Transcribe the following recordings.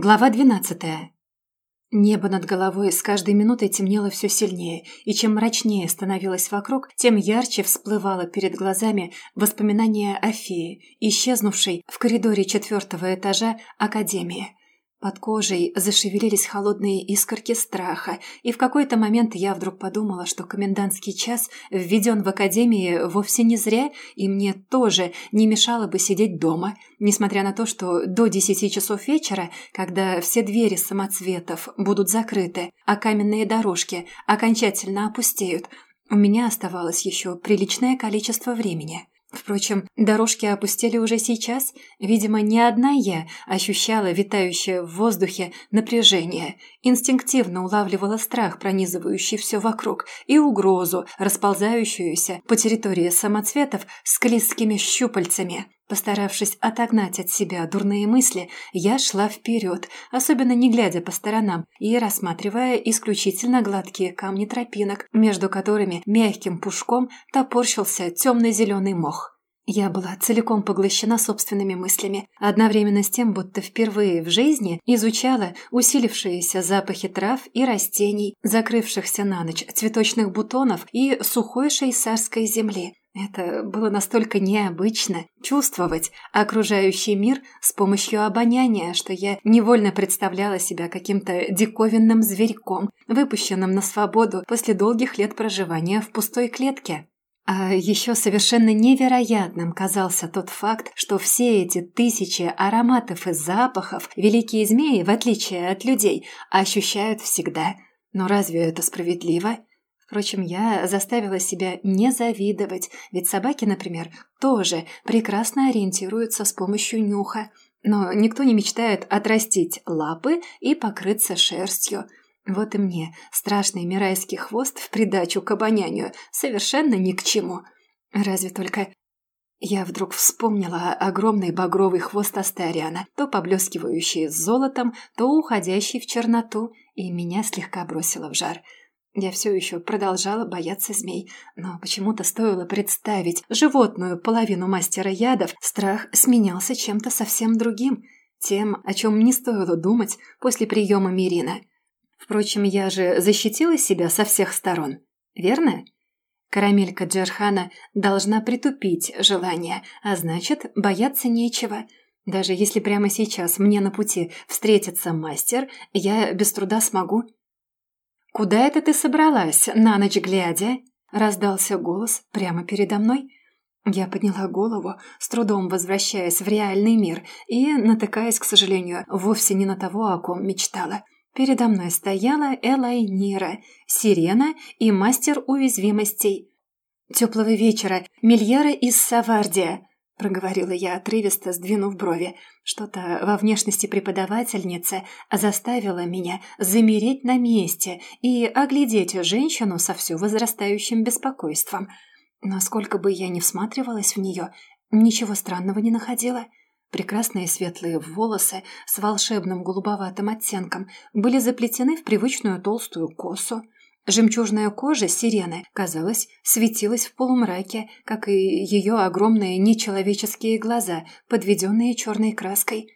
Глава двенадцатая. Небо над головой с каждой минутой темнело все сильнее, и чем мрачнее становилось вокруг, тем ярче всплывало перед глазами воспоминание о фее, исчезнувшей в коридоре четвертого этажа Академии. Под кожей зашевелились холодные искорки страха, и в какой-то момент я вдруг подумала, что комендантский час введен в академии вовсе не зря, и мне тоже не мешало бы сидеть дома, несмотря на то, что до десяти часов вечера, когда все двери самоцветов будут закрыты, а каменные дорожки окончательно опустеют, у меня оставалось еще приличное количество времени. Впрочем, дорожки опустили уже сейчас. Видимо, не одна я ощущала витающее в воздухе напряжение, инстинктивно улавливала страх, пронизывающий все вокруг, и угрозу, расползающуюся по территории самоцветов с клизкими щупальцами. Постаравшись отогнать от себя дурные мысли, я шла вперед, особенно не глядя по сторонам и рассматривая исключительно гладкие камни тропинок, между которыми мягким пушком топорщился темно-зеленый мох. Я была целиком поглощена собственными мыслями, одновременно с тем, будто впервые в жизни изучала усилившиеся запахи трав и растений, закрывшихся на ночь цветочных бутонов и сухой шейсарской земли, это было настолько необычно – чувствовать окружающий мир с помощью обоняния, что я невольно представляла себя каким-то диковинным зверьком, выпущенным на свободу после долгих лет проживания в пустой клетке. А еще совершенно невероятным казался тот факт, что все эти тысячи ароматов и запахов великие змеи, в отличие от людей, ощущают всегда. Но разве это справедливо? Впрочем, я заставила себя не завидовать, ведь собаки, например, тоже прекрасно ориентируются с помощью нюха. Но никто не мечтает отрастить лапы и покрыться шерстью. Вот и мне страшный мирайский хвост в придачу к обонянию совершенно ни к чему. Разве только я вдруг вспомнила огромный багровый хвост Астариана, то поблескивающий золотом, то уходящий в черноту, и меня слегка бросило в жар – я все еще продолжала бояться змей, но почему-то стоило представить животную половину мастера ядов, страх сменялся чем-то совсем другим, тем, о чем не стоило думать после приема Мирина. Впрочем, я же защитила себя со всех сторон, верно? Карамелька Джерхана должна притупить желание, а значит, бояться нечего. Даже если прямо сейчас мне на пути встретится мастер, я без труда смогу «Куда это ты собралась, на ночь глядя?» – раздался голос прямо передо мной. Я подняла голову, с трудом возвращаясь в реальный мир и натыкаясь, к сожалению, вовсе не на того, о ком мечтала. Передо мной стояла Элайнира, сирена и мастер уязвимостей. «Теплого вечера, Мильяра из Савардия!» – проговорила я отрывисто, сдвинув брови. Что-то во внешности преподавательницы заставило меня замереть на месте и оглядеть женщину со все возрастающим беспокойством. Насколько бы я ни всматривалась в нее, ничего странного не находила. Прекрасные светлые волосы с волшебным голубоватым оттенком были заплетены в привычную толстую косу. Жемчужная кожа сирены, казалось, светилась в полумраке, как и ее огромные нечеловеческие глаза, подведенные черной краской.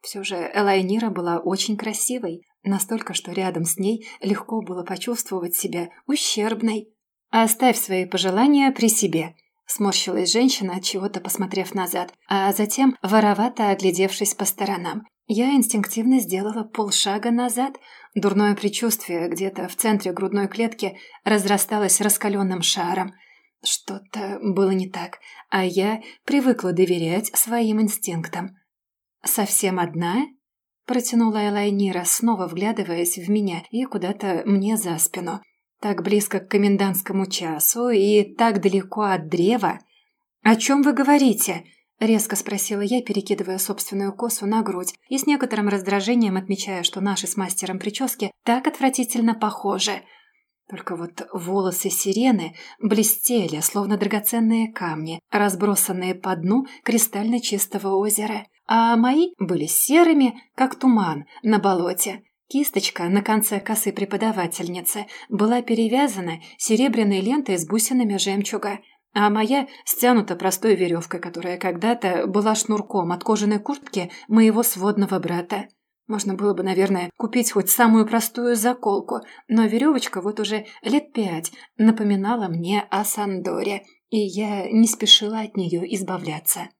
Все же Элайнира была очень красивой, настолько, что рядом с ней легко было почувствовать себя ущербной. «Оставь свои пожелания при себе», – сморщилась женщина, от чего-то посмотрев назад, а затем воровато оглядевшись по сторонам. Я инстинктивно сделала полшага назад. Дурное предчувствие где-то в центре грудной клетки разрасталось раскаленным шаром. Что-то было не так, а я привыкла доверять своим инстинктам. «Совсем одна?» – протянула Элайнира, снова вглядываясь в меня и куда-то мне за спину. «Так близко к комендантскому часу и так далеко от древа. О чем вы говорите?» Резко спросила я, перекидывая собственную косу на грудь и с некоторым раздражением отмечая, что наши с мастером прически так отвратительно похожи. Только вот волосы сирены блестели, словно драгоценные камни, разбросанные по дну кристально чистого озера, а мои были серыми, как туман на болоте. Кисточка на конце косы преподавательницы была перевязана серебряной лентой с бусинами жемчуга – а моя стянута простой веревкой, которая когда-то была шнурком от кожаной куртки моего сводного брата. Можно было бы, наверное, купить хоть самую простую заколку, но веревочка вот уже лет пять напоминала мне о Сандоре, и я не спешила от нее избавляться.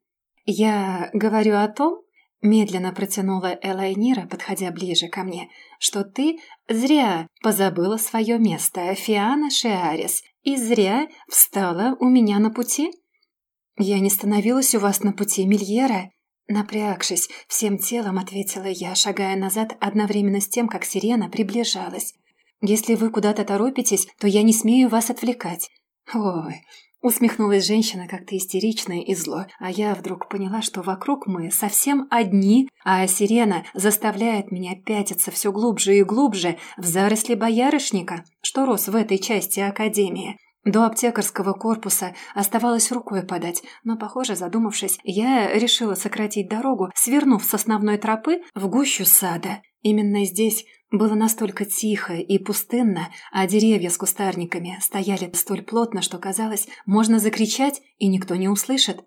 Я говорю о том, медленно протянула Элайнира, подходя ближе ко мне, что ты зря позабыла свое место, Фиана Шиарис, и зря встала у меня на пути. Я не становилась у вас на пути, Мильера, Напрягшись, всем телом ответила я, шагая назад одновременно с тем, как сирена приближалась. «Если вы куда-то торопитесь, то я не смею вас отвлекать». «Ой, Усмехнулась женщина как-то истерично и зло, а я вдруг поняла, что вокруг мы совсем одни, а сирена заставляет меня пятиться все глубже и глубже в заросли боярышника, что рос в этой части Академии. До аптекарского корпуса оставалось рукой подать, но, похоже, задумавшись, я решила сократить дорогу, свернув с основной тропы в гущу сада. Именно здесь было настолько тихо и пустынно, а деревья с кустарниками стояли столь плотно, что казалось, можно закричать, и никто не услышит.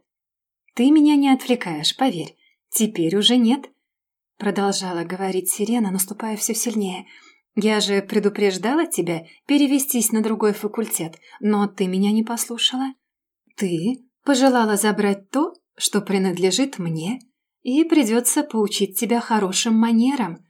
«Ты меня не отвлекаешь, поверь. Теперь уже нет», — продолжала говорить сирена, наступая все сильнее — я же предупреждала тебя перевестись на другой факультет, но ты меня не послушала. Ты пожелала забрать то, что принадлежит мне, и придется поучить тебя хорошим манерам.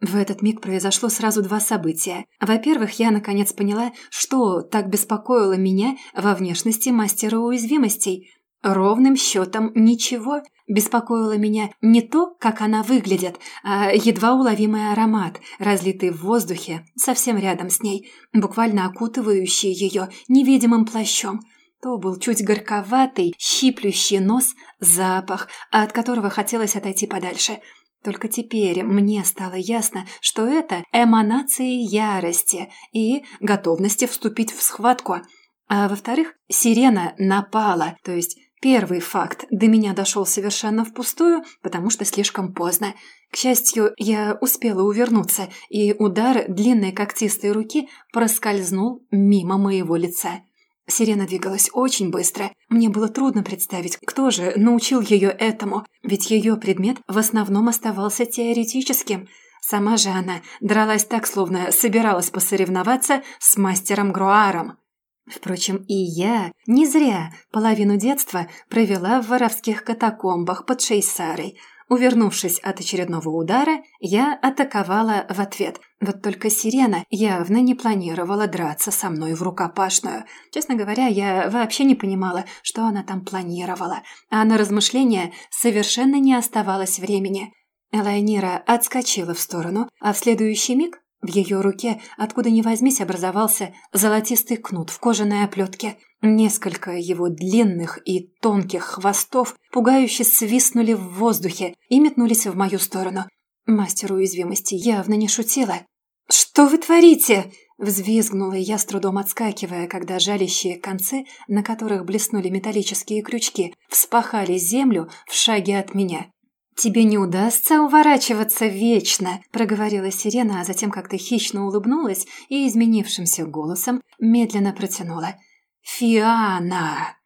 В этот миг произошло сразу два события. Во-первых, я наконец поняла, что так беспокоило меня во внешности мастера уязвимостей. Ровным счетом ничего – Беспокоило меня не то, как она выглядит, а едва уловимый аромат, разлитый в воздухе, совсем рядом с ней, буквально окутывающий ее невидимым плащом. То был чуть горьковатый, щиплющий нос, запах, от которого хотелось отойти подальше. Только теперь мне стало ясно, что это эманации ярости и готовности вступить в схватку. А во-вторых, сирена напала, то есть Первый факт до меня дошел совершенно впустую, потому что слишком поздно. К счастью, я успела увернуться, и удар длинной когтистой руки проскользнул мимо моего лица. Сирена двигалась очень быстро. Мне было трудно представить, кто же научил ее этому, ведь ее предмет в основном оставался теоретическим. Сама же она дралась так, словно собиралась посоревноваться с мастером Груаром. Впрочем, и я не зря половину детства провела в воровских катакомбах под Шейсарой. Увернувшись от очередного удара, я атаковала в ответ. Вот только сирена явно не планировала драться со мной в рукопашную. Честно говоря, я вообще не понимала, что она там планировала. А на размышления совершенно не оставалось времени. Элайнира отскочила в сторону, а в следующий миг в ее руке, откуда ни возьмись, образовался золотистый кнут в кожаной оплетке. Несколько его длинных и тонких хвостов пугающе свистнули в воздухе и метнулись в мою сторону. Мастер уязвимости явно не шутила. «Что вы творите?» – взвизгнула я, с трудом отскакивая, когда жалящие концы, на которых блеснули металлические крючки, вспахали землю в шаге от меня. «Тебе не удастся уворачиваться вечно», – проговорила сирена, а затем как-то хищно улыбнулась и изменившимся голосом медленно протянула. «Фиана!»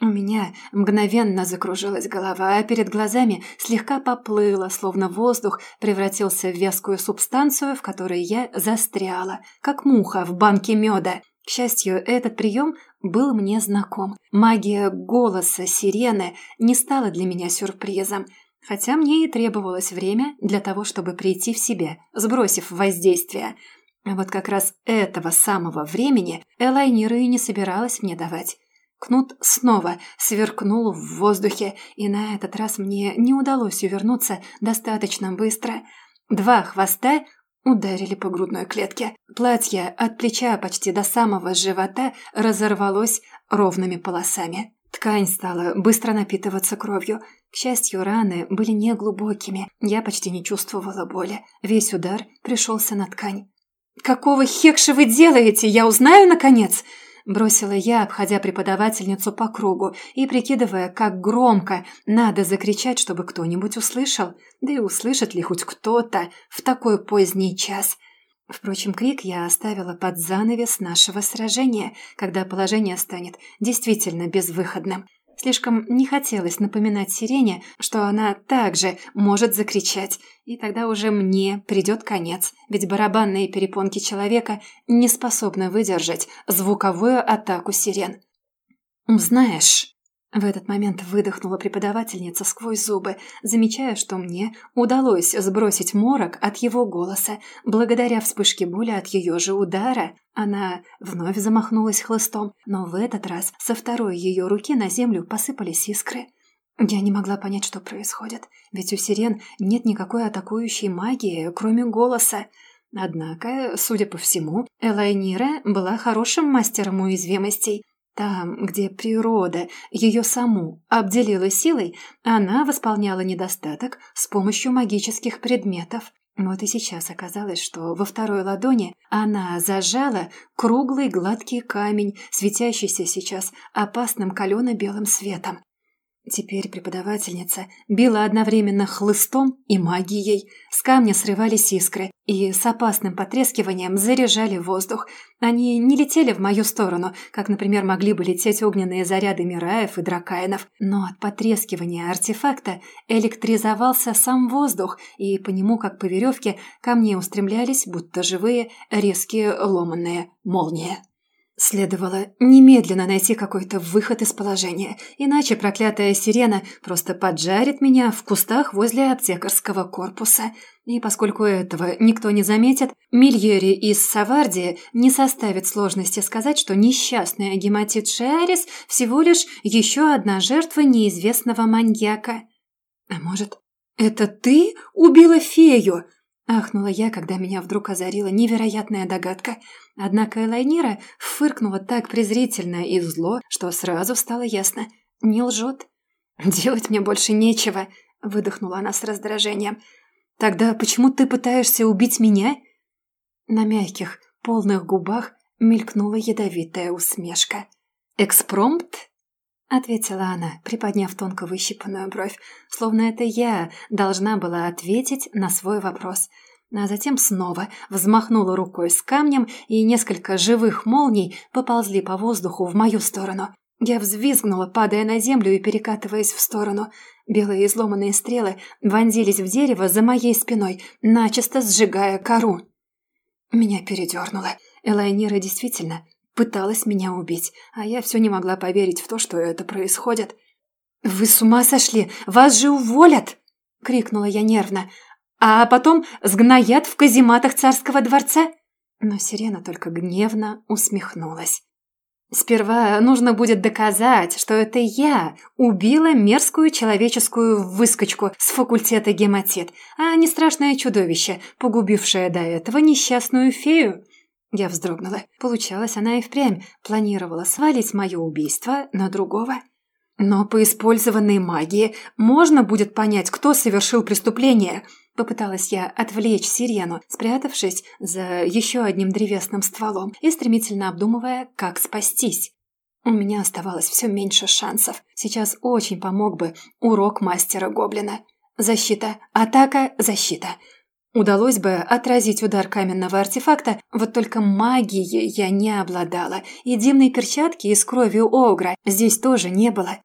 У меня мгновенно закружилась голова, а перед глазами слегка поплыло, словно воздух превратился в вязкую субстанцию, в которой я застряла, как муха в банке меда. К счастью, этот прием был мне знаком. Магия голоса сирены не стала для меня сюрпризом – Хотя мне и требовалось время для того, чтобы прийти в себя, сбросив воздействие. А вот как раз этого самого времени Элайнира и не собиралась мне давать. Кнут снова сверкнул в воздухе, и на этот раз мне не удалось увернуться достаточно быстро. Два хвоста ударили по грудной клетке. Платье от плеча почти до самого живота разорвалось ровными полосами. Ткань стала быстро напитываться кровью. К счастью, раны были неглубокими. Я почти не чувствовала боли. Весь удар пришелся на ткань. «Какого хекша вы делаете? Я узнаю, наконец!» Бросила я, обходя преподавательницу по кругу и прикидывая, как громко надо закричать, чтобы кто-нибудь услышал. Да и услышит ли хоть кто-то в такой поздний час – Впрочем, крик я оставила под занавес нашего сражения, когда положение станет действительно безвыходным. Слишком не хотелось напоминать сирене, что она также может закричать, и тогда уже мне придет конец, ведь барабанные перепонки человека не способны выдержать звуковую атаку сирен. «Знаешь...» В этот момент выдохнула преподавательница сквозь зубы, замечая, что мне удалось сбросить морок от его голоса. Благодаря вспышке боли от ее же удара, она вновь замахнулась хлыстом, но в этот раз со второй ее руки на землю посыпались искры. Я не могла понять, что происходит, ведь у сирен нет никакой атакующей магии, кроме голоса. Однако, судя по всему, Элайнира была хорошим мастером уязвимостей, там, где природа ее саму обделила силой, она восполняла недостаток с помощью магических предметов. Вот и сейчас оказалось, что во второй ладони она зажала круглый гладкий камень, светящийся сейчас опасным калено-белым светом. Теперь преподавательница била одновременно хлыстом и магией. С камня срывались искры и с опасным потрескиванием заряжали воздух. Они не летели в мою сторону, как, например, могли бы лететь огненные заряды Мираев и Дракаинов, но от потрескивания артефакта электризовался сам воздух, и по нему, как по веревке, ко мне устремлялись, будто живые, резкие ломанные молнии. Следовало немедленно найти какой-то выход из положения, иначе проклятая сирена просто поджарит меня в кустах возле аптекарского корпуса. И поскольку этого никто не заметит, Мильери из Савардии не составит сложности сказать, что несчастная гематит Шиарис всего лишь еще одна жертва неизвестного маньяка. А может, это ты убила фею? Ахнула я, когда меня вдруг озарила невероятная догадка. Однако Элайнира фыркнула так презрительно и зло, что сразу стало ясно. Не лжет. «Делать мне больше нечего», — выдохнула она с раздражением. «Тогда почему ты пытаешься убить меня?» На мягких, полных губах мелькнула ядовитая усмешка. «Экспромт?» — ответила она, приподняв тонко выщипанную бровь, словно это я должна была ответить на свой вопрос. А затем снова взмахнула рукой с камнем, и несколько живых молний поползли по воздуху в мою сторону. Я взвизгнула, падая на землю и перекатываясь в сторону. Белые изломанные стрелы вонзились в дерево за моей спиной, начисто сжигая кору. Меня передернуло. Элайнира действительно пыталась меня убить, а я все не могла поверить в то, что это происходит. «Вы с ума сошли! Вас же уволят!» — крикнула я нервно. «А потом сгноят в казематах царского дворца?» Но сирена только гневно усмехнулась. «Сперва нужно будет доказать, что это я убила мерзкую человеческую выскочку с факультета гематит, а не страшное чудовище, погубившее до этого несчастную фею. Я вздрогнула. Получалось, она и впрямь планировала свалить мое убийство на другого. Но по использованной магии можно будет понять, кто совершил преступление. Попыталась я отвлечь сирену, спрятавшись за еще одним древесным стволом и стремительно обдумывая, как спастись. У меня оставалось все меньше шансов. Сейчас очень помог бы урок мастера Гоблина. Защита, атака, защита. Удалось бы отразить удар каменного артефакта, вот только магией я не обладала, и дивной перчатки из крови Огра здесь тоже не было.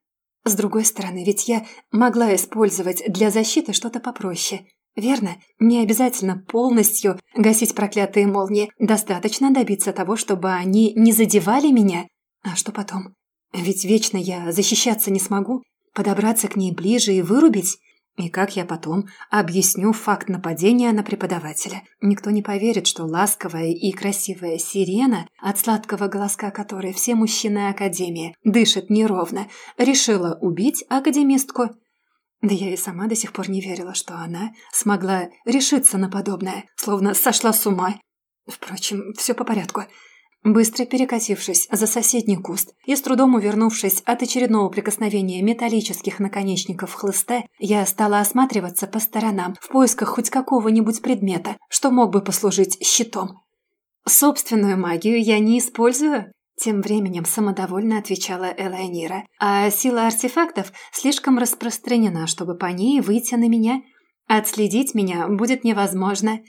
С другой стороны, ведь я могла использовать для защиты что-то попроще. Верно? Не обязательно полностью гасить проклятые молнии. Достаточно добиться того, чтобы они не задевали меня. А что потом? Ведь вечно я защищаться не смогу. Подобраться к ней ближе и вырубить? И как я потом объясню факт нападения на преподавателя? Никто не поверит, что ласковая и красивая сирена, от сладкого голоска которой все мужчины Академии дышат неровно, решила убить академистку. Да я и сама до сих пор не верила, что она смогла решиться на подобное, словно сошла с ума. Впрочем, все по порядку. Быстро перекатившись за соседний куст и с трудом увернувшись от очередного прикосновения металлических наконечников хлыста, я стала осматриваться по сторонам в поисках хоть какого-нибудь предмета, что мог бы послужить щитом. «Собственную магию я не использую», — тем временем самодовольно отвечала Элайнира, «а сила артефактов слишком распространена, чтобы по ней выйти на меня. Отследить меня будет невозможно».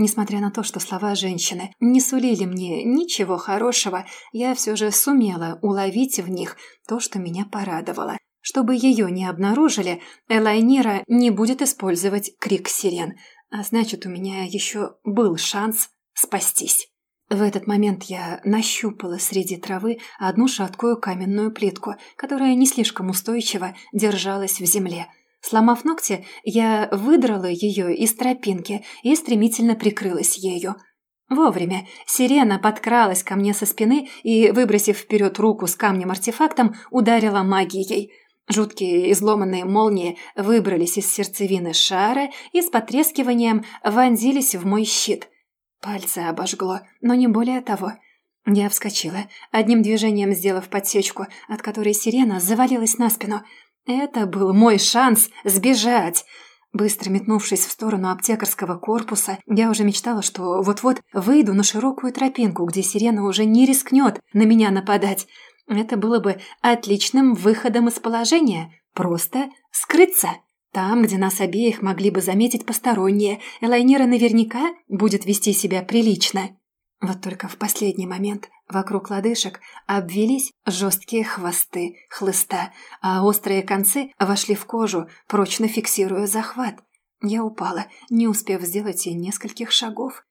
Несмотря на то, что слова женщины не сулили мне ничего хорошего, я все же сумела уловить в них то, что меня порадовало. Чтобы ее не обнаружили, Элайнира не будет использовать крик сирен, а значит, у меня еще был шанс спастись. В этот момент я нащупала среди травы одну шаткую каменную плитку, которая не слишком устойчиво держалась в земле. Сломав ногти, я выдрала ее из тропинки и стремительно прикрылась ею. Вовремя сирена подкралась ко мне со спины и, выбросив вперед руку с камнем-артефактом, ударила магией. Жуткие изломанные молнии выбрались из сердцевины шара и с потрескиванием вонзились в мой щит – Пальцы обожгло, но не более того. Я вскочила, одним движением сделав подсечку, от которой сирена завалилась на спину. Это был мой шанс сбежать. Быстро метнувшись в сторону аптекарского корпуса, я уже мечтала, что вот-вот выйду на широкую тропинку, где сирена уже не рискнет на меня нападать. Это было бы отличным выходом из положения. Просто скрыться. Там, где нас обеих могли бы заметить посторонние, Элайнира наверняка будет вести себя прилично. Вот только в последний момент вокруг лодыжек обвелись жесткие хвосты хлыста, а острые концы вошли в кожу, прочно фиксируя захват. Я упала, не успев сделать и нескольких шагов.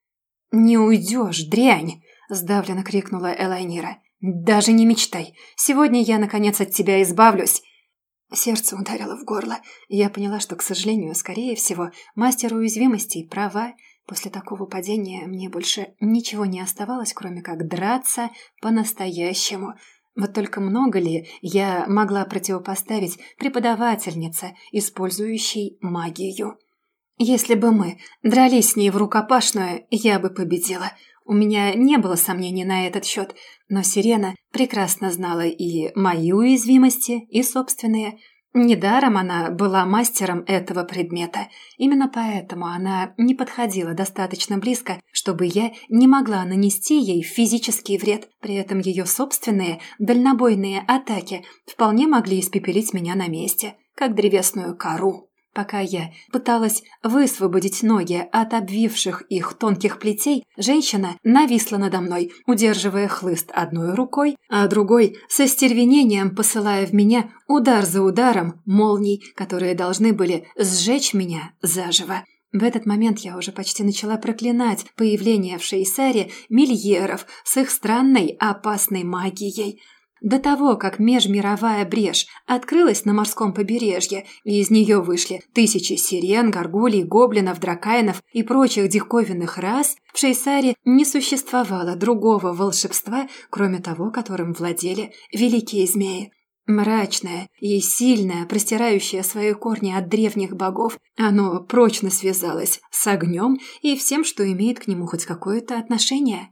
«Не уйдешь, дрянь!» – сдавленно крикнула Элайнира. «Даже не мечтай! Сегодня я, наконец, от тебя избавлюсь!» Сердце ударило в горло. Я поняла, что, к сожалению, скорее всего, мастер уязвимостей права. После такого падения мне больше ничего не оставалось, кроме как драться по-настоящему. Вот только много ли я могла противопоставить преподавательнице, использующей магию? Если бы мы дрались с ней в рукопашную, я бы победила. У меня не было сомнений на этот счет, но Сирена прекрасно знала и мои уязвимости, и собственные. Недаром она была мастером этого предмета. Именно поэтому она не подходила достаточно близко, чтобы я не могла нанести ей физический вред. При этом ее собственные дальнобойные атаки вполне могли испепелить меня на месте, как древесную кору. Пока я пыталась высвободить ноги от обвивших их тонких плетей, женщина нависла надо мной, удерживая хлыст одной рукой, а другой со стервенением посылая в меня удар за ударом молний, которые должны были сжечь меня заживо. В этот момент я уже почти начала проклинать появление в Шейсаре мильеров с их странной опасной магией – до того, как межмировая брешь открылась на морском побережье, и из нее вышли тысячи сирен, горгулей, гоблинов, дракайнов и прочих диковинных рас, в Шейсаре не существовало другого волшебства, кроме того, которым владели великие змеи. Мрачное и сильное, простирающее свои корни от древних богов, оно прочно связалось с огнем и всем, что имеет к нему хоть какое-то отношение.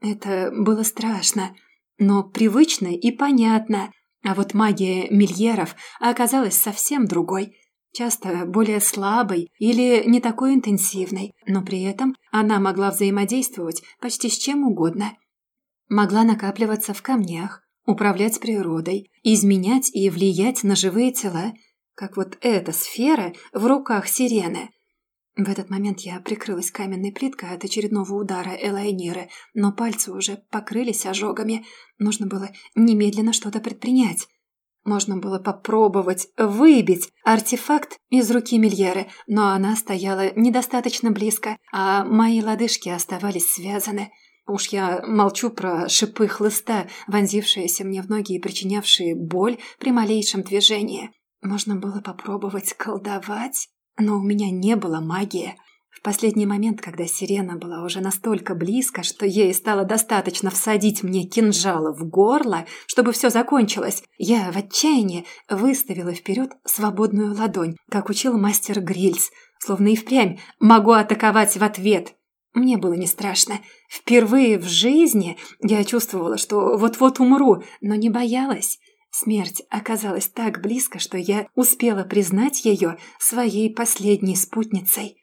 Это было страшно – но привычно и понятно. А вот магия мильеров оказалась совсем другой, часто более слабой или не такой интенсивной, но при этом она могла взаимодействовать почти с чем угодно. Могла накапливаться в камнях, управлять природой, изменять и влиять на живые тела, как вот эта сфера в руках сирены – в этот момент я прикрылась каменной плиткой от очередного удара Элайниры, но пальцы уже покрылись ожогами. Нужно было немедленно что-то предпринять. Можно было попробовать выбить артефакт из руки Мильеры, но она стояла недостаточно близко, а мои лодыжки оставались связаны. Уж я молчу про шипы хлыста, вонзившиеся мне в ноги и причинявшие боль при малейшем движении. Можно было попробовать колдовать. Но у меня не было магии. В последний момент, когда сирена была уже настолько близко, что ей стало достаточно всадить мне кинжала в горло, чтобы все закончилось, я в отчаянии выставила вперед свободную ладонь, как учил мастер Грильс, словно и впрямь могу атаковать в ответ. Мне было не страшно. Впервые в жизни я чувствовала, что вот-вот умру, но не боялась. Смерть оказалась так близко, что я успела признать ее своей последней спутницей.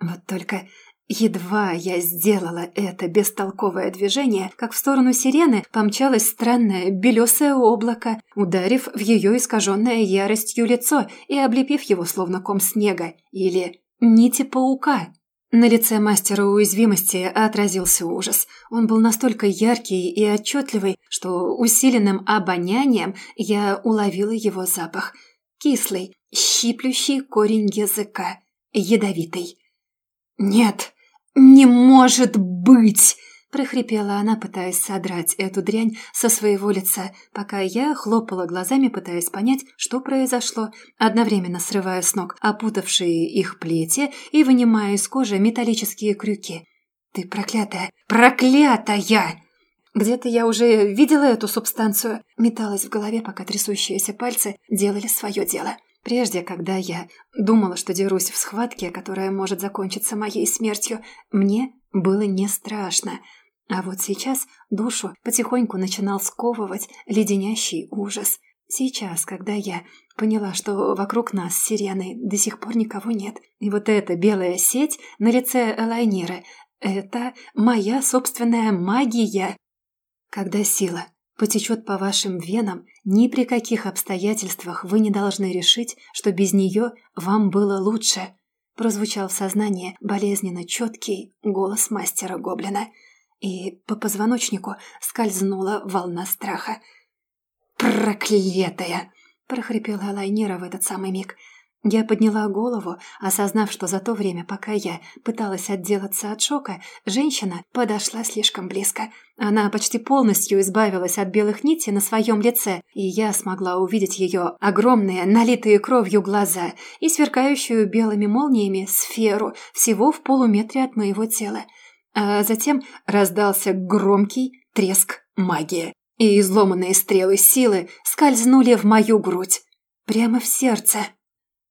Вот только едва я сделала это бестолковое движение, как в сторону сирены помчалось странное белесое облако, ударив в ее искаженное яростью лицо и облепив его словно ком снега или нити паука. На лице мастера уязвимости отразился ужас. Он был настолько яркий и отчетливый, что усиленным обонянием я уловила его запах. Кислый, щиплющий корень языка, ядовитый. «Нет, не может быть!» Прохрипела она, пытаясь содрать эту дрянь со своего лица, пока я хлопала глазами, пытаясь понять, что произошло, одновременно срывая с ног опутавшие их плети и вынимая из кожи металлические крюки. «Ты проклятая! Проклятая!» Где-то я уже видела эту субстанцию. Металась в голове, пока трясущиеся пальцы делали свое дело. Прежде, когда я думала, что дерусь в схватке, которая может закончиться моей смертью, мне было не страшно. А вот сейчас душу потихоньку начинал сковывать леденящий ужас. Сейчас, когда я поняла, что вокруг нас с сиреной до сих пор никого нет, и вот эта белая сеть на лице Элайниры — это моя собственная магия. Когда сила потечет по вашим венам, ни при каких обстоятельствах вы не должны решить, что без нее вам было лучше. Прозвучал в сознании болезненно четкий голос мастера Гоблина — и по позвоночнику скользнула волна страха. «Проклятая!» – прохрипела Лайнира в этот самый миг. Я подняла голову, осознав, что за то время, пока я пыталась отделаться от шока, женщина подошла слишком близко. Она почти полностью избавилась от белых нитей на своем лице, и я смогла увидеть ее огромные, налитые кровью глаза и сверкающую белыми молниями сферу всего в полуметре от моего тела. А затем раздался громкий треск магии, и изломанные стрелы силы скользнули в мою грудь, прямо в сердце.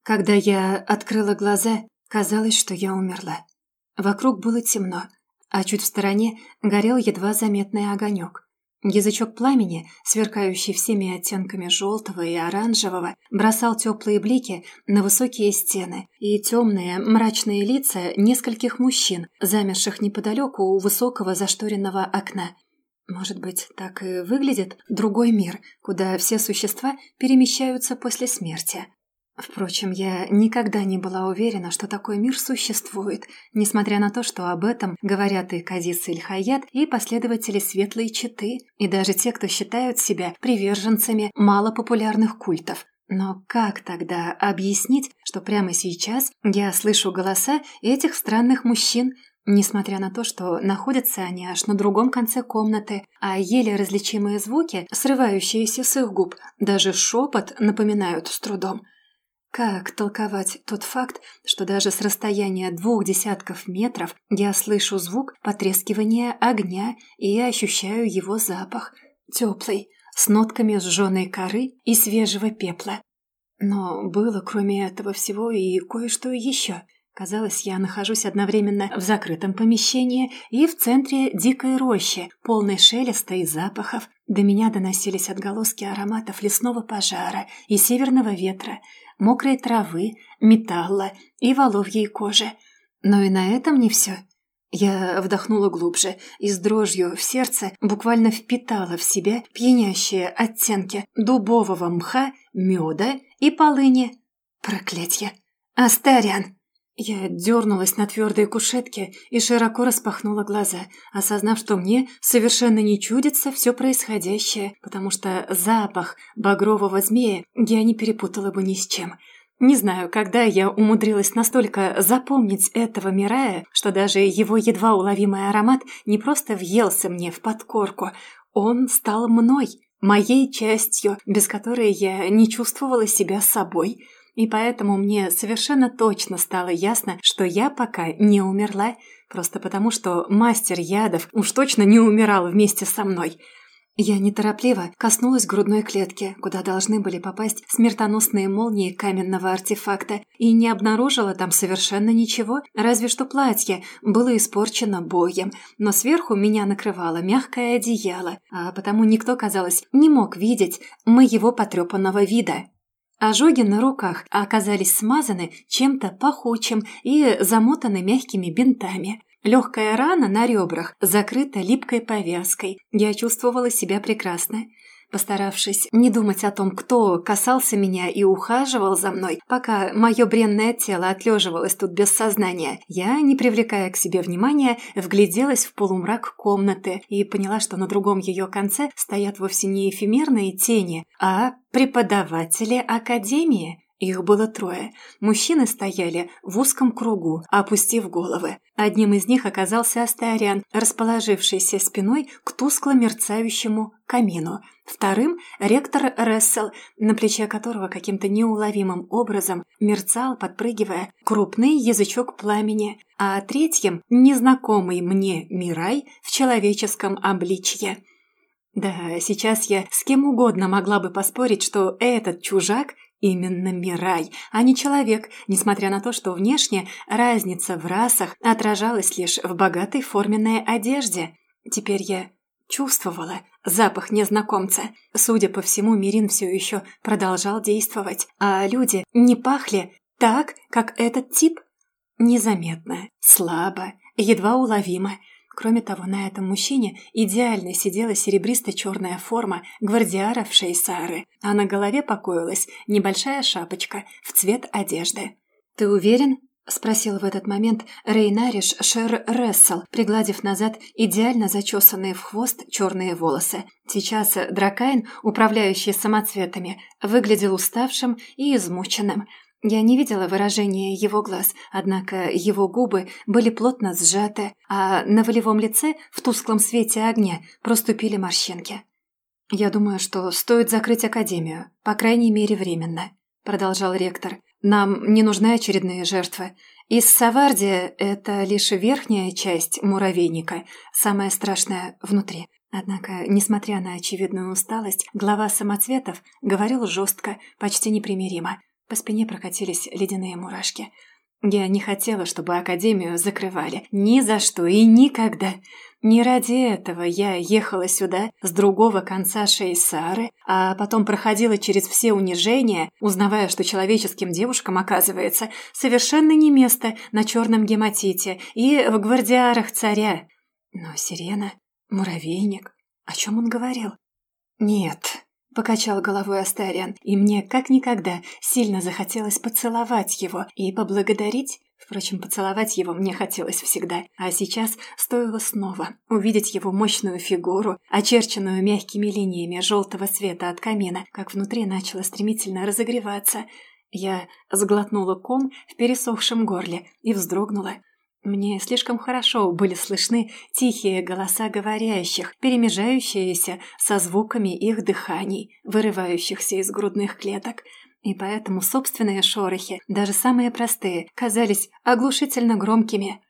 Когда я открыла глаза, казалось, что я умерла. Вокруг было темно, а чуть в стороне горел едва заметный огонек. Язычок пламени, сверкающий всеми оттенками желтого и оранжевого, бросал теплые блики на высокие стены и темные мрачные лица нескольких мужчин, замерших неподалеку у высокого зашторенного окна. Может быть, так и выглядит другой мир, куда все существа перемещаются после смерти. Впрочем, я никогда не была уверена, что такой мир существует, несмотря на то, что об этом говорят и Казис Иль-Хаят, и последователи Светлой Читы, и даже те, кто считают себя приверженцами малопопулярных культов. Но как тогда объяснить, что прямо сейчас я слышу голоса этих странных мужчин, несмотря на то, что находятся они аж на другом конце комнаты, а еле различимые звуки, срывающиеся с их губ, даже шепот напоминают с трудом – как толковать тот факт, что даже с расстояния двух десятков метров я слышу звук потрескивания огня и ощущаю его запах, теплый, с нотками сжженной коры и свежего пепла. Но было, кроме этого всего, и кое-что еще. Казалось, я нахожусь одновременно в закрытом помещении и в центре дикой рощи, полной шелеста и запахов. До меня доносились отголоски ароматов лесного пожара и северного ветра – мокрой травы, металла и воловьей кожи. Но и на этом не все. Я вдохнула глубже и с дрожью в сердце буквально впитала в себя пьянящие оттенки дубового мха, меда и полыни. Проклятье! Астариан! Я дернулась на твердой кушетке и широко распахнула глаза, осознав, что мне совершенно не чудится все происходящее, потому что запах багрового змея я не перепутала бы ни с чем. Не знаю, когда я умудрилась настолько запомнить этого Мирая, что даже его едва уловимый аромат не просто въелся мне в подкорку, он стал мной, моей частью, без которой я не чувствовала себя собой – и поэтому мне совершенно точно стало ясно, что я пока не умерла, просто потому что мастер ядов уж точно не умирал вместе со мной. Я неторопливо коснулась грудной клетки, куда должны были попасть смертоносные молнии каменного артефакта, и не обнаружила там совершенно ничего, разве что платье было испорчено боем, но сверху меня накрывало мягкое одеяло, а потому никто, казалось, не мог видеть моего потрепанного вида. Ожоги на руках оказались смазаны чем-то пахучим и замотаны мягкими бинтами. Легкая рана на ребрах закрыта липкой повязкой. Я чувствовала себя прекрасно. Постаравшись не думать о том, кто касался меня и ухаживал за мной, пока мое бренное тело отлеживалось тут без сознания, я, не привлекая к себе внимания, вгляделась в полумрак комнаты и поняла, что на другом ее конце стоят вовсе не эфемерные тени, а преподаватели академии. Их было трое. Мужчины стояли в узком кругу, опустив головы. Одним из них оказался Астариан, расположившийся спиной к тускло мерцающему камину. Вторым – ректор Рессел, на плече которого каким-то неуловимым образом мерцал, подпрыгивая, крупный язычок пламени. А третьим – незнакомый мне Мирай в человеческом обличье. Да, сейчас я с кем угодно могла бы поспорить, что этот чужак Именно Мирай, а не человек, несмотря на то, что внешне разница в расах отражалась лишь в богатой форменной одежде. Теперь я чувствовала запах незнакомца. Судя по всему, Мирин все еще продолжал действовать, а люди не пахли так, как этот тип. Незаметно, слабо, едва уловимо – Кроме того, на этом мужчине идеально сидела серебристо-черная форма гвардиаров Шейсары, а на голове покоилась небольшая шапочка в цвет одежды. «Ты уверен?» – спросил в этот момент Рейнариш Шер Рессел, пригладив назад идеально зачесанные в хвост черные волосы. Сейчас Дракайн, управляющий самоцветами, выглядел уставшим и измученным – я не видела выражения его глаз, однако его губы были плотно сжаты, а на волевом лице в тусклом свете огня проступили морщинки. «Я думаю, что стоит закрыть академию, по крайней мере временно», – продолжал ректор. «Нам не нужны очередные жертвы. Из Савардия это лишь верхняя часть муравейника, самое страшное внутри». Однако, несмотря на очевидную усталость, глава самоцветов говорил жестко, почти непримиримо – по спине прокатились ледяные мурашки. Я не хотела, чтобы Академию закрывали. Ни за что и никогда. Не ради этого я ехала сюда с другого конца Шейсары, а потом проходила через все унижения, узнавая, что человеческим девушкам, оказывается, совершенно не место на черном гематите и в гвардиарах царя. Но сирена, муравейник, о чем он говорил? Нет, Покачал головой Астариан, и мне, как никогда, сильно захотелось поцеловать его и поблагодарить. Впрочем, поцеловать его мне хотелось всегда, а сейчас стоило снова увидеть его мощную фигуру, очерченную мягкими линиями желтого цвета от камина, как внутри начало стремительно разогреваться. Я сглотнула ком в пересохшем горле и вздрогнула. Мне слишком хорошо были слышны тихие голоса говорящих, перемежающиеся со звуками их дыханий, вырывающихся из грудных клеток. И поэтому собственные шорохи, даже самые простые, казались оглушительно громкими.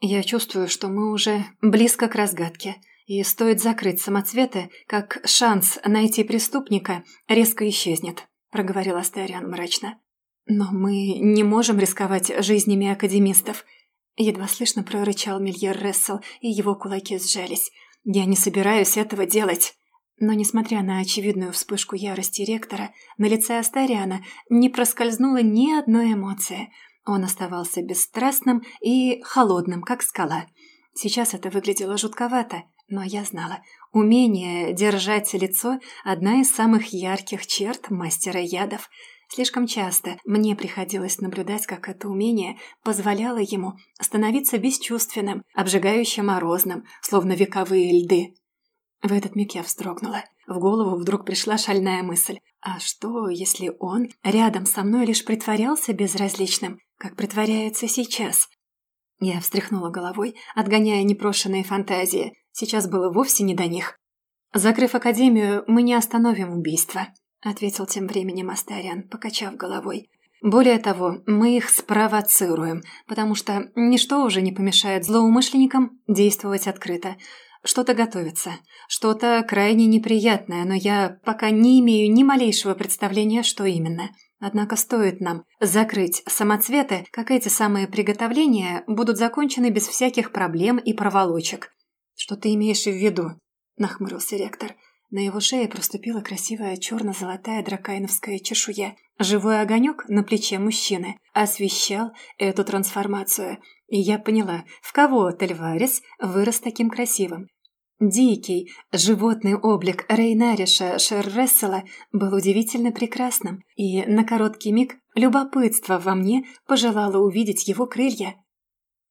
Я чувствую, что мы уже близко к разгадке, и стоит закрыть самоцветы, как шанс найти преступника резко исчезнет, проговорил Астариан мрачно. Но мы не можем рисковать жизнями академистов – Едва слышно прорычал Мильер Рессел, и его кулаки сжались. «Я не собираюсь этого делать!» Но, несмотря на очевидную вспышку ярости ректора, на лице Астариана не проскользнула ни одной эмоции. Он оставался бесстрастным и холодным, как скала. Сейчас это выглядело жутковато, но я знала. Умение держать лицо – одна из самых ярких черт мастера ядов – Слишком часто мне приходилось наблюдать, как это умение позволяло ему становиться бесчувственным, обжигающе морозным, словно вековые льды. В этот миг я вздрогнула. В голову вдруг пришла шальная мысль. А что, если он рядом со мной лишь притворялся безразличным, как притворяется сейчас? Я встряхнула головой, отгоняя непрошенные фантазии. Сейчас было вовсе не до них. Закрыв академию, мы не остановим убийство. — ответил тем временем Астариан, покачав головой. «Более того, мы их спровоцируем, потому что ничто уже не помешает злоумышленникам действовать открыто. Что-то готовится, что-то крайне неприятное, но я пока не имею ни малейшего представления, что именно. Однако стоит нам закрыть самоцветы, как эти самые приготовления будут закончены без всяких проблем и проволочек». «Что ты имеешь в виду?» – нахмурился ректор – на его шее проступила красивая черно-золотая дракайновская чешуя. Живой огонек на плече мужчины освещал эту трансформацию. И я поняла, в кого Тельварис вырос таким красивым. Дикий, животный облик Рейнариша Шеррессела был удивительно прекрасным, и на короткий миг любопытство во мне пожелало увидеть его крылья.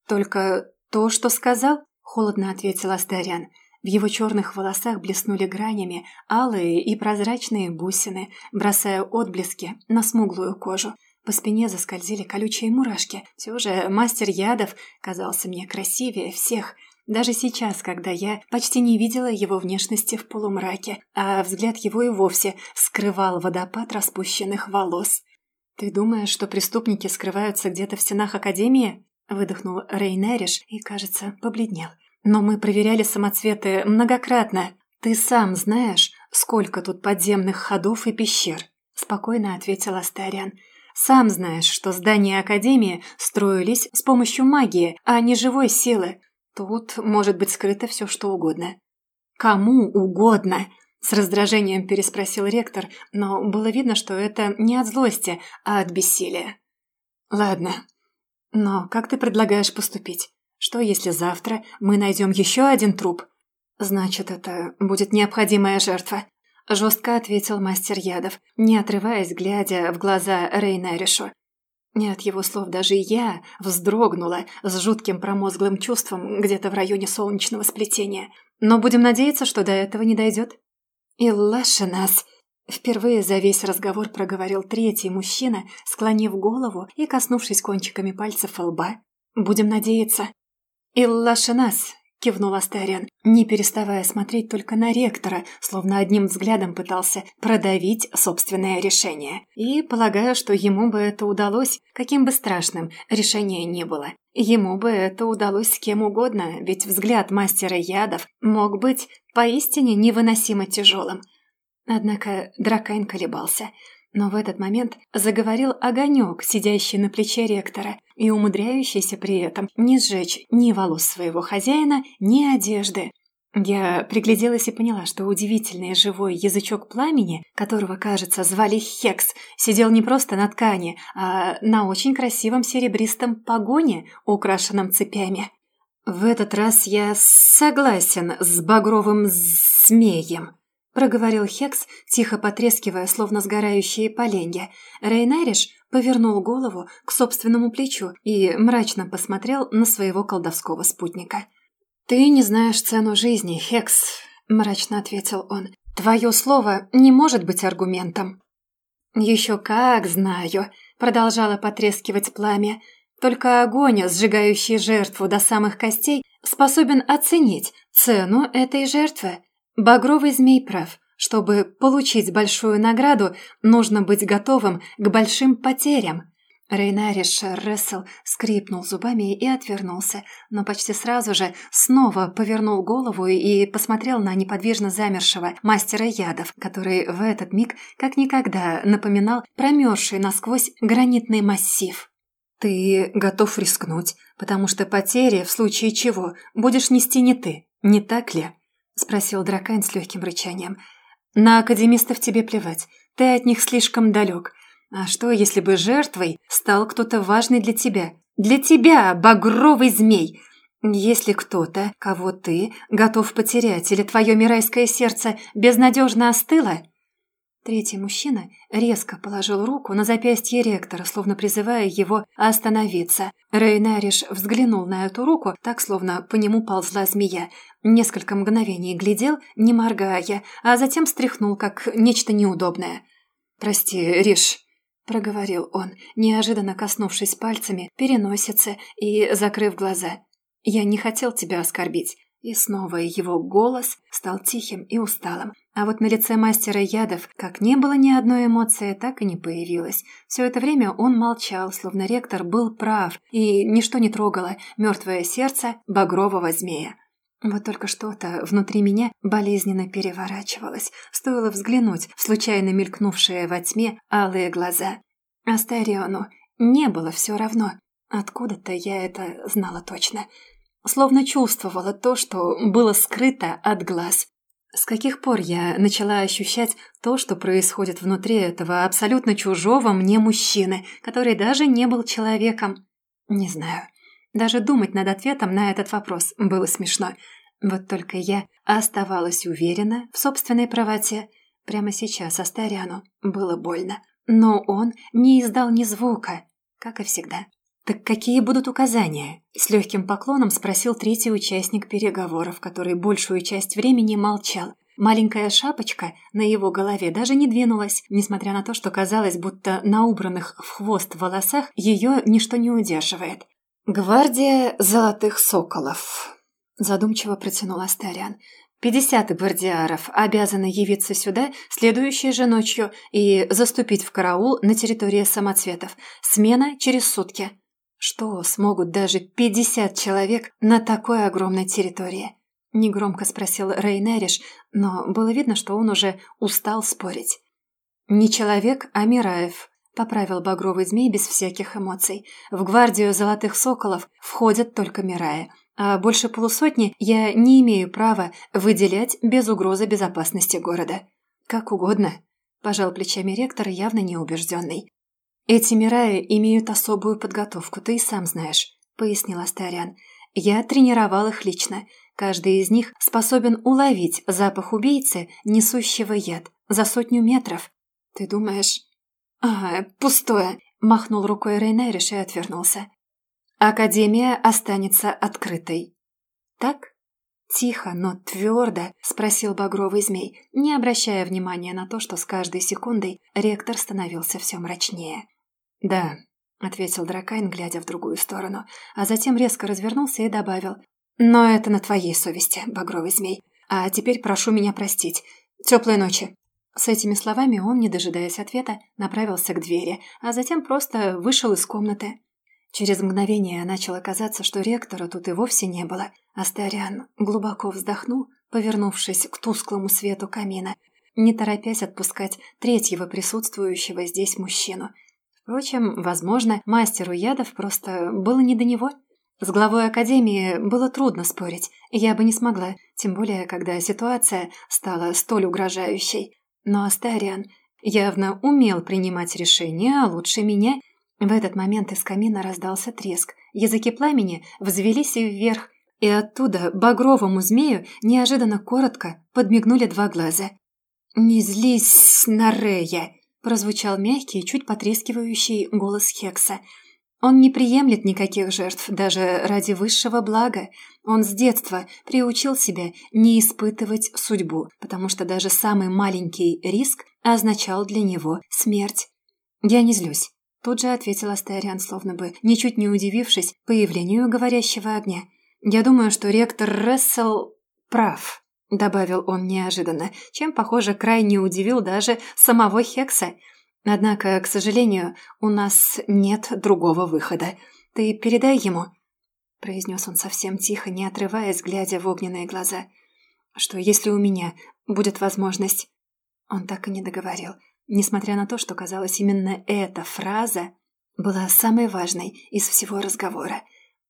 «Только то, что сказал?» — холодно ответил Астариан. В его черных волосах блеснули гранями алые и прозрачные бусины, бросая отблески на смуглую кожу. По спине заскользили колючие мурашки. Все же мастер ядов казался мне красивее всех — даже сейчас, когда я почти не видела его внешности в полумраке, а взгляд его и вовсе скрывал водопад распущенных волос. «Ты думаешь, что преступники скрываются где-то в стенах Академии?» Выдохнул Рейнериш и, кажется, побледнел. «Но мы проверяли самоцветы многократно. Ты сам знаешь, сколько тут подземных ходов и пещер?» Спокойно ответил Астариан. «Сам знаешь, что здания Академии строились с помощью магии, а не живой силы. Тут может быть скрыто все, что угодно. «Кому угодно!» — с раздражением переспросил ректор, но было видно, что это не от злости, а от бессилия. «Ладно, но как ты предлагаешь поступить? Что, если завтра мы найдем еще один труп?» «Значит, это будет необходимая жертва», — жестко ответил мастер ядов, не отрываясь, глядя в глаза Рейнаришу. Не от его слов даже я вздрогнула с жутким промозглым чувством где-то в районе солнечного сплетения. Но будем надеяться, что до этого не дойдет. «Иллаша нас!» Впервые за весь разговор проговорил третий мужчина, склонив голову и коснувшись кончиками пальцев лба. «Будем надеяться». «Иллаша нас!» — кивнул Астариан, не переставая смотреть только на ректора, словно одним взглядом пытался продавить собственное решение. И полагаю, что ему бы это удалось, каким бы страшным решение ни было. Ему бы это удалось с кем угодно, ведь взгляд мастера ядов мог быть поистине невыносимо тяжелым. Однако Дракайн колебался — но в этот момент заговорил огонек, сидящий на плече ректора, и умудряющийся при этом не сжечь ни волос своего хозяина, ни одежды. Я пригляделась и поняла, что удивительный живой язычок пламени, которого, кажется, звали Хекс, сидел не просто на ткани, а на очень красивом серебристом погоне, украшенном цепями. В этот раз я согласен с багровым змеем проговорил Хекс, тихо потрескивая, словно сгорающие поленья. Рейнариш повернул голову к собственному плечу и мрачно посмотрел на своего колдовского спутника. «Ты не знаешь цену жизни, Хекс», — мрачно ответил он. «Твое слово не может быть аргументом». «Еще как знаю», — продолжало потрескивать пламя. «Только огонь, сжигающий жертву до самых костей, способен оценить цену этой жертвы. Багровый змей прав. Чтобы получить большую награду, нужно быть готовым к большим потерям. Рейнариш Рессел скрипнул зубами и отвернулся, но почти сразу же снова повернул голову и посмотрел на неподвижно замершего мастера ядов, который в этот миг как никогда напоминал промерзший насквозь гранитный массив. «Ты готов рискнуть, потому что потери, в случае чего, будешь нести не ты, не так ли?» — спросил Дракайн с легким рычанием. «На академистов тебе плевать. Ты от них слишком далек. А что, если бы жертвой стал кто-то важный для тебя? Для тебя, багровый змей!» Если кто-то, кого ты готов потерять, или твое мирайское сердце безнадежно остыло, Третий мужчина резко положил руку на запястье ректора, словно призывая его остановиться. Рейнариш взглянул на эту руку, так, словно по нему ползла змея. Несколько мгновений глядел, не моргая, а затем стряхнул, как нечто неудобное. «Прости, Риш», — проговорил он, неожиданно коснувшись пальцами переносицы и закрыв глаза. «Я не хотел тебя оскорбить». И снова его голос стал тихим и усталым. А вот на лице мастера ядов как не было ни одной эмоции, так и не появилось. Все это время он молчал, словно ректор был прав, и ничто не трогало мертвое сердце багрового змея. Вот только что-то внутри меня болезненно переворачивалось, стоило взглянуть в случайно мелькнувшие во тьме алые глаза. Астариону не было все равно. Откуда-то я это знала точно. Словно чувствовала то, что было скрыто от глаз. С каких пор я начала ощущать то, что происходит внутри этого абсолютно чужого мне мужчины, который даже не был человеком? Не знаю. Даже думать над ответом на этот вопрос было смешно. Вот только я оставалась уверена в собственной правоте. Прямо сейчас Астаряну было больно. Но он не издал ни звука, как и всегда. «Так какие будут указания?» С легким поклоном спросил третий участник переговоров, который большую часть времени молчал. Маленькая шапочка на его голове даже не двинулась, несмотря на то, что казалось, будто на убранных в хвост волосах ее ничто не удерживает. «Гвардия золотых соколов», – задумчиво протянул Астариан. «Пятьдесят гвардиаров обязаны явиться сюда следующей же ночью и заступить в караул на территории самоцветов. Смена через сутки». Что смогут даже пятьдесят человек на такой огромной территории? Негромко спросил Рейнериш, но было видно, что он уже устал спорить. «Не человек, а Мираев», — поправил багровый змей без всяких эмоций. «В гвардию золотых соколов входят только Мираи, а больше полусотни я не имею права выделять без угрозы безопасности города». «Как угодно», – пожал плечами ректор, явно неубежденный. «Эти Мираи имеют особую подготовку, ты и сам знаешь», – пояснил Астариан. «Я тренировал их лично. Каждый из них способен уловить запах убийцы, несущего яд, за сотню метров. Ты думаешь... «А, пустое!» – махнул рукой Рейнериш и отвернулся. «Академия останется открытой». «Так?» Тихо, но твердо спросил багровый змей, не обращая внимания на то, что с каждой секундой ректор становился все мрачнее. «Да», — ответил Дракайн, глядя в другую сторону, а затем резко развернулся и добавил, но это на твоей совести, багровый змей. А теперь прошу меня простить. Теплой ночи». С этими словами он, не дожидаясь ответа, направился к двери, а затем просто вышел из комнаты. Через мгновение начало казаться, что ректора тут и вовсе не было. Астариан глубоко вздохнул, повернувшись к тусклому свету камина, не торопясь отпускать третьего присутствующего здесь мужчину. Впрочем, возможно, мастеру ядов просто было не до него – с главой Академии было трудно спорить, я бы не смогла, тем более, когда ситуация стала столь угрожающей. Но Астариан явно умел принимать решения, а лучше меня. В этот момент из камина раздался треск, языки пламени взвелись вверх, и оттуда багровому змею неожиданно коротко подмигнули два глаза. «Не злись, Нарея!» – прозвучал мягкий, чуть потрескивающий голос Хекса – он не приемлет никаких жертв даже ради высшего блага. Он с детства приучил себя не испытывать судьбу, потому что даже самый маленький риск означал для него смерть. «Я не злюсь», – тут же ответил Астариан, словно бы, ничуть не удивившись появлению говорящего огня. «Я думаю, что ректор Рессел прав», – добавил он неожиданно, чем, похоже, крайне удивил даже самого Хекса – Однако, к сожалению, у нас нет другого выхода. Ты передай ему, произнес он совсем тихо, не отрываясь, глядя в огненные глаза, что если у меня будет возможность... Он так и не договорил, несмотря на то, что казалось именно эта фраза была самой важной из всего разговора.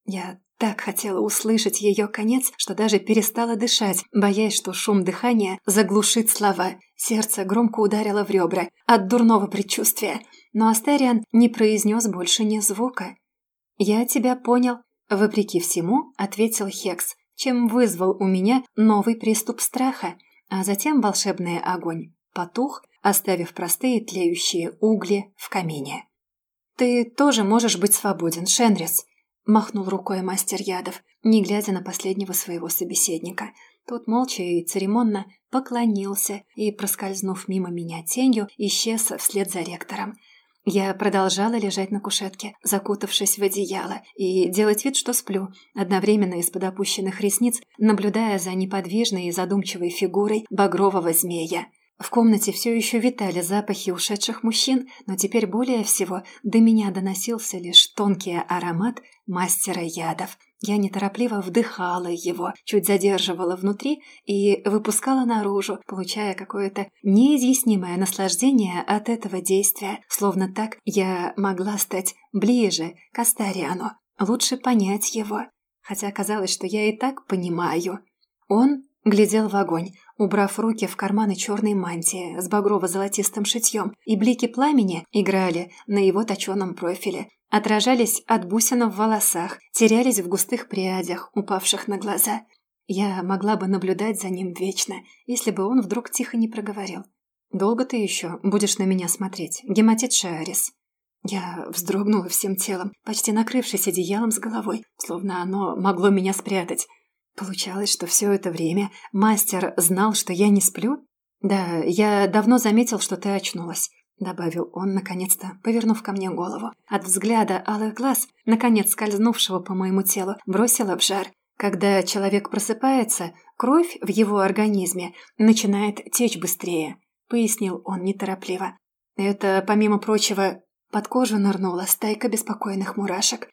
Я так хотела услышать ее конец, что даже перестала дышать, боясь, что шум дыхания заглушит слова. Сердце громко ударило в ребра от дурного предчувствия, но Астериан не произнес больше ни звука. «Я тебя понял», — вопреки всему ответил Хекс, чем вызвал у меня новый приступ страха, а затем волшебный огонь потух, оставив простые тлеющие угли в камине. «Ты тоже можешь быть свободен, Шенрис», Махнул рукой мастер ядов, не глядя на последнего своего собеседника. Тот молча и церемонно поклонился и, проскользнув мимо меня тенью, исчез вслед за ректором. Я продолжала лежать на кушетке, закутавшись в одеяло, и делать вид, что сплю, одновременно из-под опущенных ресниц, наблюдая за неподвижной и задумчивой фигурой багрового змея. В комнате все еще витали запахи ушедших мужчин, но теперь более всего до меня доносился лишь тонкий аромат мастера ядов. Я неторопливо вдыхала его, чуть задерживала внутри и выпускала наружу, получая какое-то неизъяснимое наслаждение от этого действия, словно так я могла стать ближе к Астариану, лучше понять его. Хотя казалось, что я и так понимаю. Он глядел в огонь, убрав руки в карманы черной мантии с багрово-золотистым шитьем, и блики пламени играли на его точеном профиле, отражались от бусин в волосах, терялись в густых прядях, упавших на глаза. Я могла бы наблюдать за ним вечно, если бы он вдруг тихо не проговорил. «Долго ты еще будешь на меня смотреть? Гематит Шиарис?» Я вздрогнула всем телом, почти накрывшись одеялом с головой, словно оно могло меня спрятать. Получалось, что все это время мастер знал, что я не сплю? Да, я давно заметил, что ты очнулась. — добавил он, наконец-то, повернув ко мне голову. От взгляда алых глаз, наконец скользнувшего по моему телу, бросило в жар. Когда человек просыпается, кровь в его организме начинает течь быстрее, пояснил он неторопливо. Это, помимо прочего, под кожу нырнула стайка беспокойных мурашек.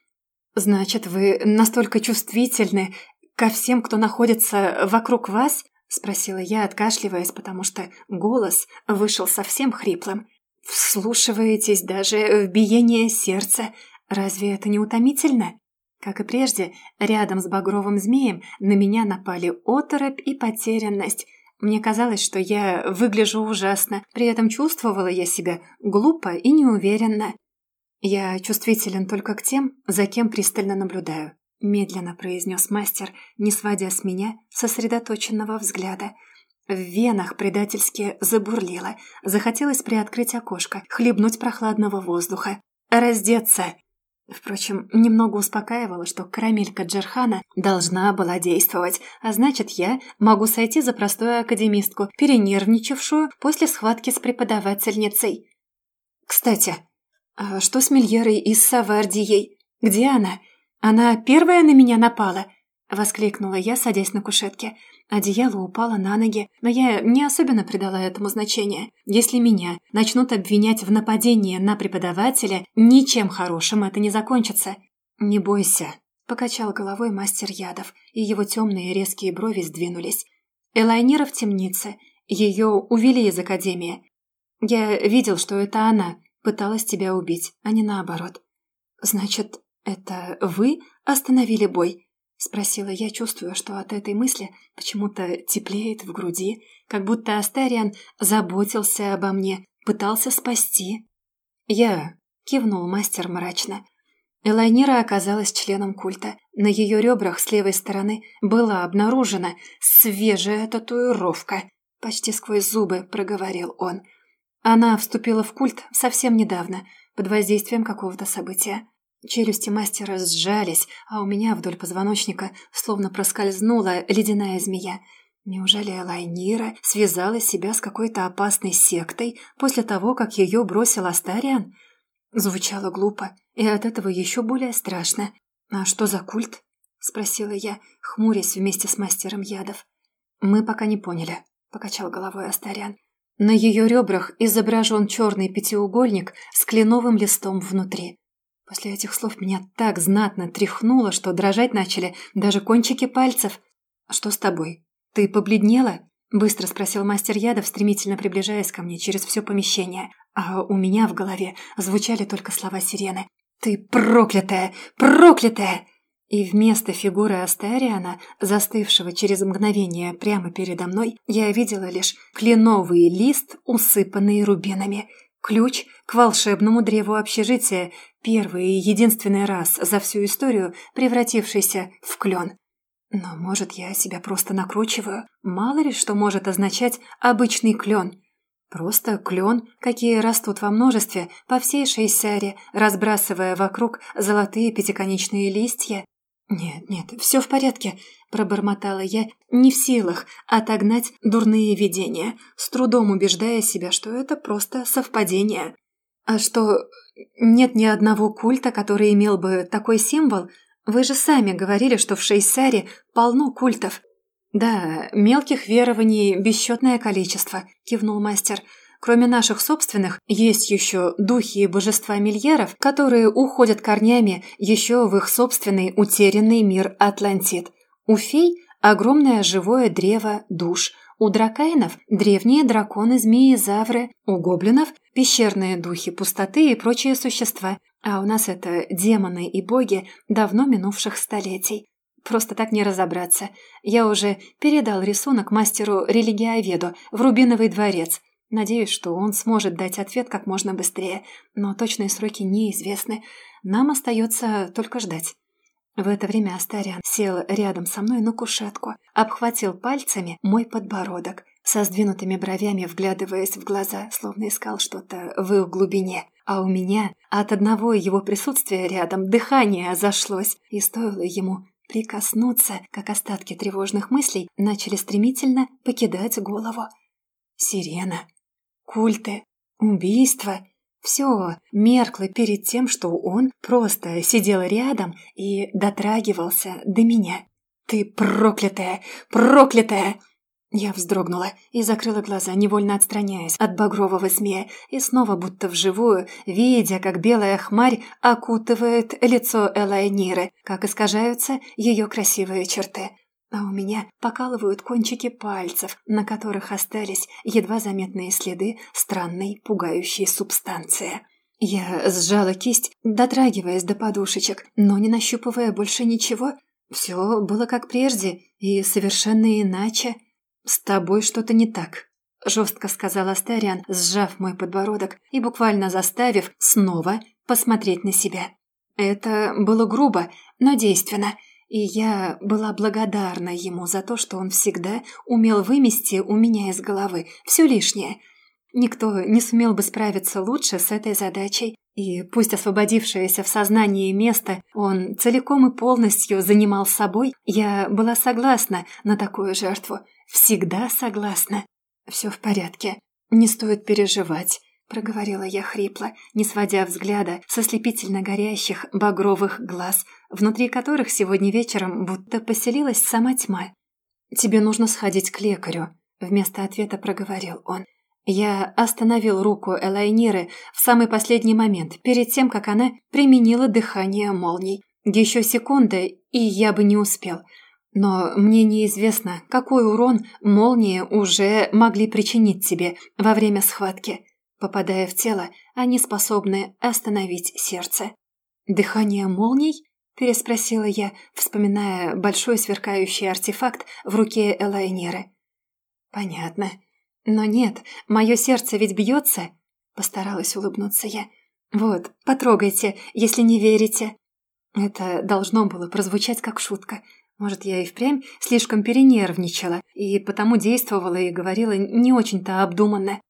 «Значит, вы настолько чувствительны ко всем, кто находится вокруг вас?» — спросила я, откашливаясь, потому что голос вышел совсем хриплым. «Вслушиваетесь даже в биение сердца. Разве это не утомительно?» Как и прежде, рядом с багровым змеем на меня напали оторопь и потерянность. Мне казалось, что я выгляжу ужасно, при этом чувствовала я себя глупо и неуверенно. «Я чувствителен только к тем, за кем пристально наблюдаю», – медленно произнес мастер, не сводя с меня сосредоточенного взгляда. В венах предательски забурлило, захотелось приоткрыть окошко, хлебнуть прохладного воздуха, раздеться – Впрочем, немного успокаивало, что карамелька Джерхана должна была действовать, а значит, я могу сойти за простую академистку, перенервничавшую после схватки с преподавательницей. Кстати, а что с Мильерой и с Савардией? Где она? Она первая на меня напала? Воскликнула я, садясь на кушетке. Одеяло упало на ноги, но я не особенно придала этому значения. Если меня начнут обвинять в нападении на преподавателя, ничем хорошим это не закончится. «Не бойся», — покачал головой мастер ядов, и его темные резкие брови сдвинулись. Элайнира в темнице. Ее увели из академии. Я видел, что это она пыталась тебя убить, а не наоборот. Значит, это вы остановили бой? — спросила я, чувствуя, что от этой мысли почему-то теплеет в груди, как будто Астариан заботился обо мне, пытался спасти. «Я», — кивнул мастер мрачно. Элайнира оказалась членом культа. На ее ребрах с левой стороны была обнаружена свежая татуировка. Почти сквозь зубы проговорил он. Она вступила в культ совсем недавно, под воздействием какого-то события. Челюсти мастера сжались, а у меня вдоль позвоночника словно проскользнула ледяная змея. Неужели Лайнира связала себя с какой-то опасной сектой после того, как ее бросил Астариан? Звучало глупо, и от этого еще более страшно. «А что за культ?» — спросила я, хмурясь вместе с мастером ядов. «Мы пока не поняли», — покачал головой Астариан. На ее ребрах изображен черный пятиугольник с кленовым листом внутри. После этих слов меня так знатно тряхнуло, что дрожать начали даже кончики пальцев. «Что с тобой? Ты побледнела?» – быстро спросил мастер ядов, стремительно приближаясь ко мне через все помещение. А у меня в голове звучали только слова сирены. «Ты проклятая! Проклятая!» И вместо фигуры Астариана, застывшего через мгновение прямо передо мной, я видела лишь кленовый лист, усыпанный рубинами – Ключ к волшебному древу общежития, первый и единственный раз за всю историю превратившийся в клен. Но, может, я себя просто накручиваю? Мало ли что может означать обычный клен. Просто клен, какие растут во множестве по всей Шейсаре, разбрасывая вокруг золотые пятиконечные листья. «Нет, нет, все в порядке», – пробормотала я, не в силах отогнать дурные видения, с трудом убеждая себя, что это просто совпадение. «А что, нет ни одного культа, который имел бы такой символ? Вы же сами говорили, что в Шейсаре полно культов». «Да, мелких верований бесчетное количество», – кивнул мастер – Кроме наших собственных, есть еще духи и божества мильеров, которые уходят корнями еще в их собственный утерянный мир Атлантид. У фей – огромное живое древо душ, у дракайнов – древние драконы-змеи-завры, у гоблинов – пещерные духи пустоты и прочие существа, а у нас это демоны и боги давно минувших столетий. Просто так не разобраться. Я уже передал рисунок мастеру-религиоведу в Рубиновый дворец – Надеюсь, что он сможет дать ответ как можно быстрее, но точные сроки неизвестны. Нам остается только ждать. В это время Астариан сел рядом со мной на кушетку, обхватил пальцами мой подбородок, со сдвинутыми бровями вглядываясь в глаза, словно искал что-то в их глубине. А у меня от одного его присутствия рядом дыхание зашлось, и стоило ему прикоснуться, как остатки тревожных мыслей начали стремительно покидать голову. Сирена, культы, убийство — все меркло перед тем, что он просто сидел рядом и дотрагивался до меня. «Ты проклятая! Проклятая!» Я вздрогнула и закрыла глаза, невольно отстраняясь от багрового змея, и снова будто вживую, видя, как белая хмарь окутывает лицо Элайниры, как искажаются ее красивые черты. А у меня покалывают кончики пальцев, на которых остались едва заметные следы странной пугающей субстанции. Я сжала кисть, дотрагиваясь до подушечек, но не нащупывая больше ничего. Все было как прежде и совершенно иначе. «С тобой что-то не так», — жестко сказал Астариан, сжав мой подбородок и буквально заставив снова посмотреть на себя. Это было грубо, но действенно, и я была благодарна ему за то, что он всегда умел вымести у меня из головы все лишнее. Никто не сумел бы справиться лучше с этой задачей, и пусть освободившееся в сознании место он целиком и полностью занимал собой, я была согласна на такую жертву — Всегда согласна. Все в порядке. Не стоит переживать. Проговорила я хрипло, не сводя взгляда со слепительно горящих багровых глаз, внутри которых сегодня вечером будто поселилась сама тьма. «Тебе нужно сходить к лекарю», — вместо ответа проговорил он. Я остановил руку Элайниры в самый последний момент, перед тем, как она применила дыхание молний. Еще секунда, и я бы не успел — но мне неизвестно, какой урон молнии уже могли причинить тебе во время схватки. Попадая в тело, они способны остановить сердце. «Дыхание молний?» – переспросила я, вспоминая большой сверкающий артефакт в руке Элайнеры. «Понятно. Но нет, мое сердце ведь бьется?» – постаралась улыбнуться я. «Вот, потрогайте, если не верите». Это должно было прозвучать как шутка – может, я и впрямь слишком перенервничала, и потому действовала и говорила не очень-то обдуманно.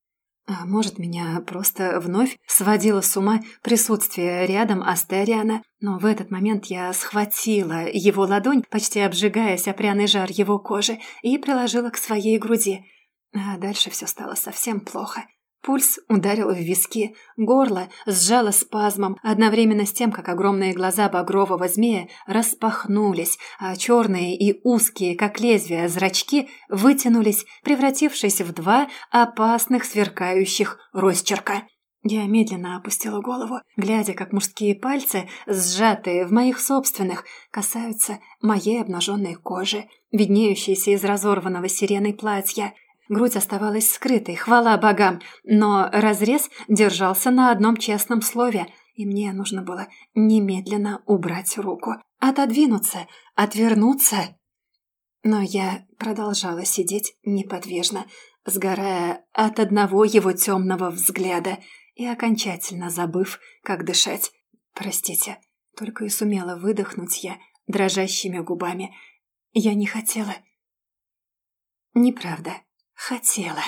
А может, меня просто вновь сводило с ума присутствие рядом Астериана, но в этот момент я схватила его ладонь, почти обжигаясь о пряный жар его кожи, и приложила к своей груди. А дальше все стало совсем плохо. Пульс ударил в виски, горло сжало спазмом, одновременно с тем, как огромные глаза багрового змея распахнулись, а черные и узкие, как лезвия, зрачки вытянулись, превратившись в два опасных сверкающих росчерка. Я медленно опустила голову, глядя, как мужские пальцы, сжатые в моих собственных, касаются моей обнаженной кожи, виднеющейся из разорванного сиреной платья – Грудь оставалась скрытой, хвала богам, но разрез держался на одном честном слове, и мне нужно было немедленно убрать руку, отодвинуться, отвернуться. Но я продолжала сидеть неподвижно, сгорая от одного его темного взгляда и окончательно забыв, как дышать. «Простите», — только и сумела выдохнуть я дрожащими губами. «Я не хотела». «Неправда», Хотела.